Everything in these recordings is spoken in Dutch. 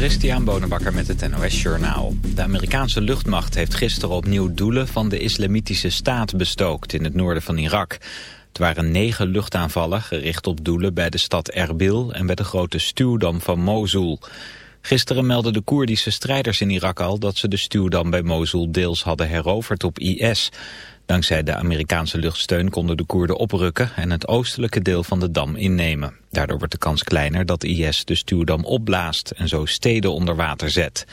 Christian Bonenbakker met het NOS Journaal. De Amerikaanse luchtmacht heeft gisteren opnieuw doelen van de islamitische staat bestookt in het noorden van Irak. Het waren negen luchtaanvallen gericht op doelen bij de stad Erbil en bij de grote stuwdam van Mosul. Gisteren meldden de Koerdische strijders in Irak al dat ze de stuwdam bij Mosul deels hadden heroverd op IS. Dankzij de Amerikaanse luchtsteun konden de Koerden oprukken en het oostelijke deel van de dam innemen. Daardoor wordt de kans kleiner dat IS de stuwdam opblaast en zo steden onder water zet.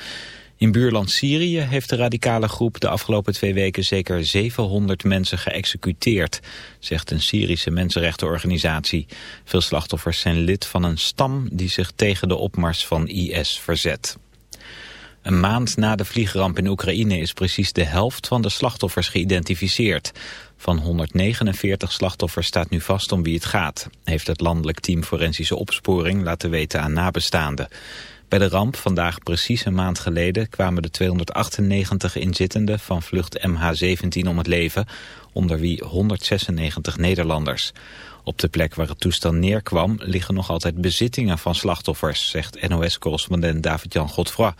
In buurland Syrië heeft de radicale groep de afgelopen twee weken zeker 700 mensen geëxecuteerd, zegt een Syrische mensenrechtenorganisatie. Veel slachtoffers zijn lid van een stam die zich tegen de opmars van IS verzet. Een maand na de vliegramp in Oekraïne is precies de helft van de slachtoffers geïdentificeerd. Van 149 slachtoffers staat nu vast om wie het gaat, heeft het landelijk team Forensische Opsporing laten weten aan nabestaanden. Bij de ramp, vandaag precies een maand geleden, kwamen de 298 inzittenden van vlucht MH17 om het leven, onder wie 196 Nederlanders. Op de plek waar het toestel neerkwam liggen nog altijd bezittingen van slachtoffers, zegt NOS-correspondent David-Jan Godfroy.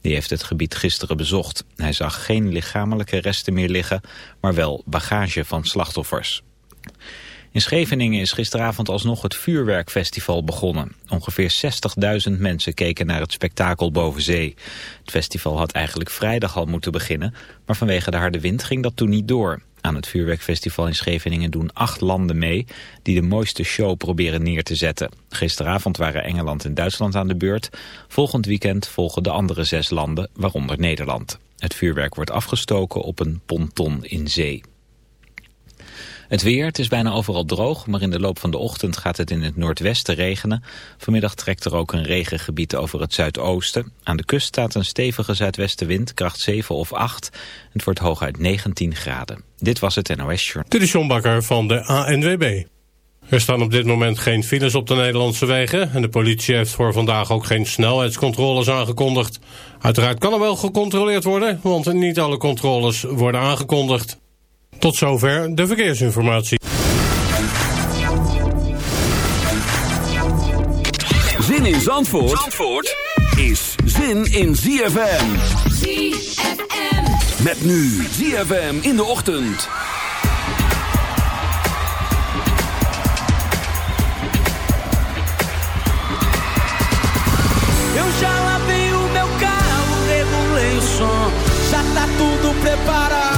Die heeft het gebied gisteren bezocht. Hij zag geen lichamelijke resten meer liggen, maar wel bagage van slachtoffers. In Scheveningen is gisteravond alsnog het vuurwerkfestival begonnen. Ongeveer 60.000 mensen keken naar het spektakel boven zee. Het festival had eigenlijk vrijdag al moeten beginnen, maar vanwege de harde wind ging dat toen niet door. Aan het vuurwerkfestival in Scheveningen doen acht landen mee die de mooiste show proberen neer te zetten. Gisteravond waren Engeland en Duitsland aan de beurt. Volgend weekend volgen de andere zes landen, waaronder Nederland. Het vuurwerk wordt afgestoken op een ponton in zee. Het weer, het is bijna overal droog, maar in de loop van de ochtend gaat het in het noordwesten regenen. Vanmiddag trekt er ook een regengebied over het zuidoosten. Aan de kust staat een stevige zuidwestenwind, kracht 7 of 8. Het wordt hooguit 19 graden. Dit was het NOS Journal. Dit is John Bakker van de ANWB. Er staan op dit moment geen files op de Nederlandse wegen... en de politie heeft voor vandaag ook geen snelheidscontroles aangekondigd. Uiteraard kan er wel gecontroleerd worden, want niet alle controles worden aangekondigd. Tot zover de verkeersinformatie. Zin in Zandvoort, Zandvoort is zin in ZFM. ZFM. Met nu ZFM in de ochtend. Eu já lavei o meu carro, regulei o som. Já tá tudo preparado,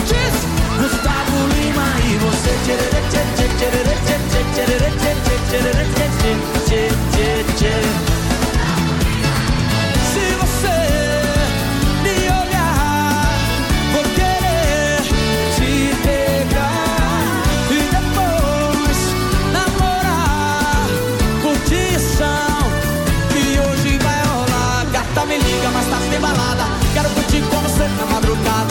balada. Quero curtir com você na madrugada,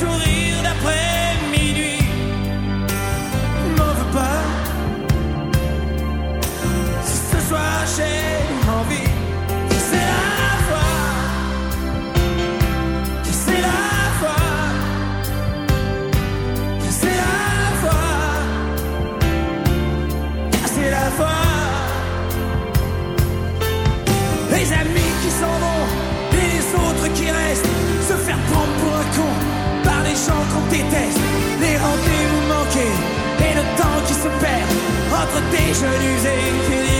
sourire d'après minuit. Entre des jeunes usés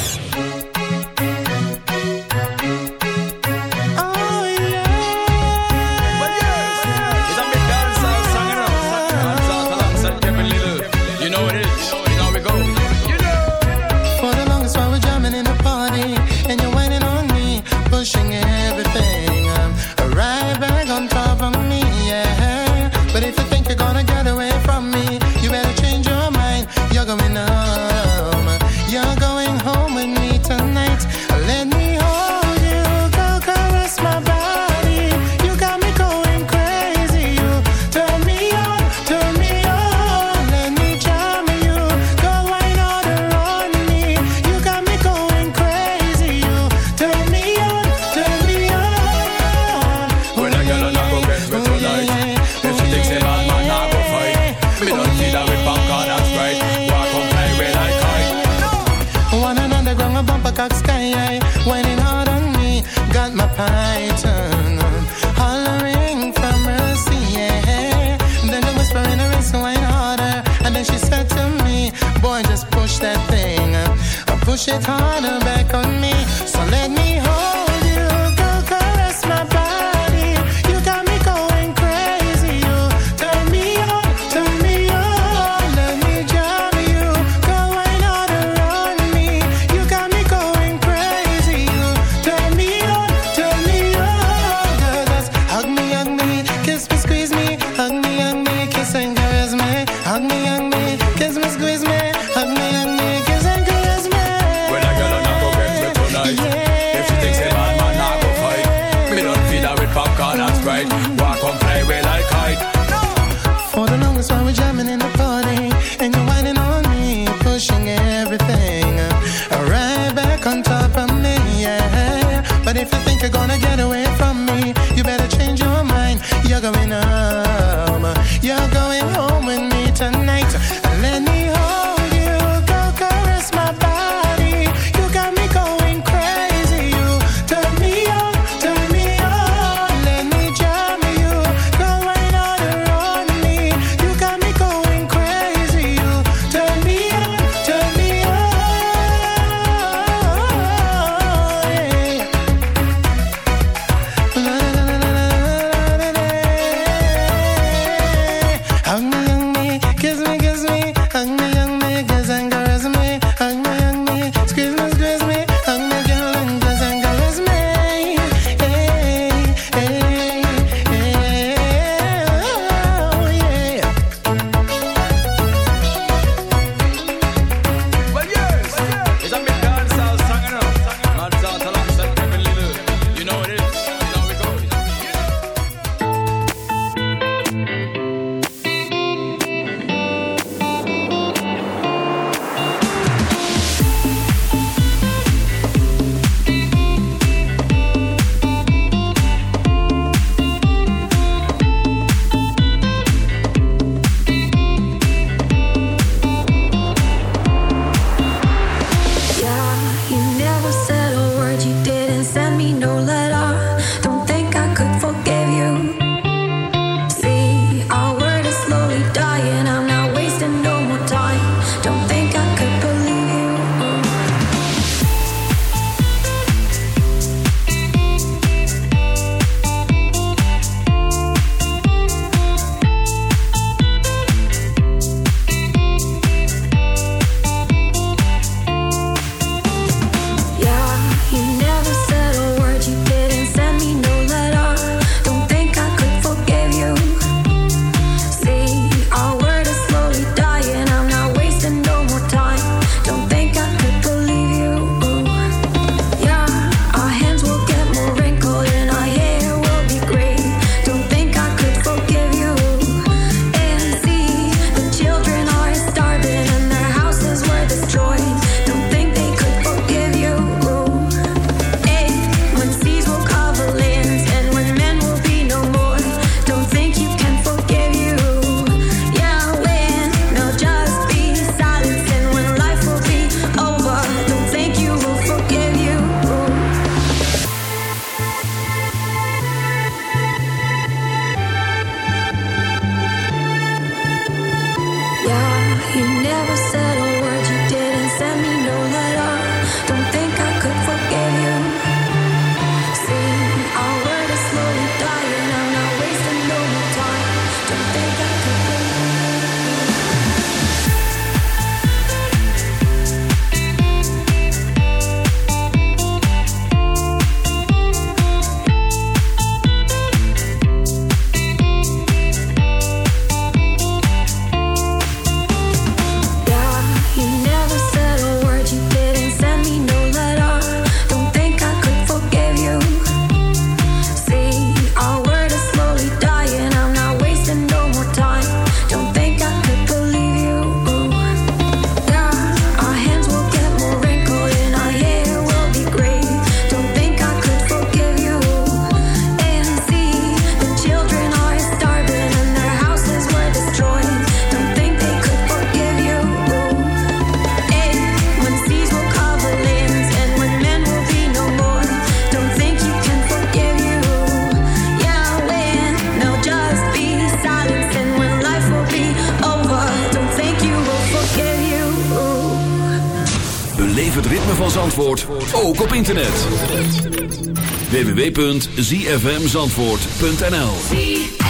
www.zfmzandvoort.nl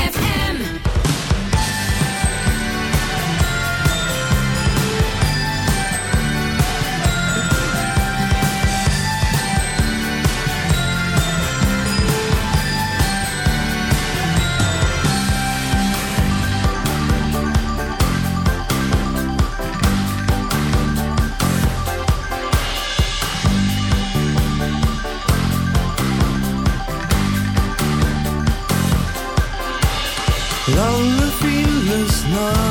heart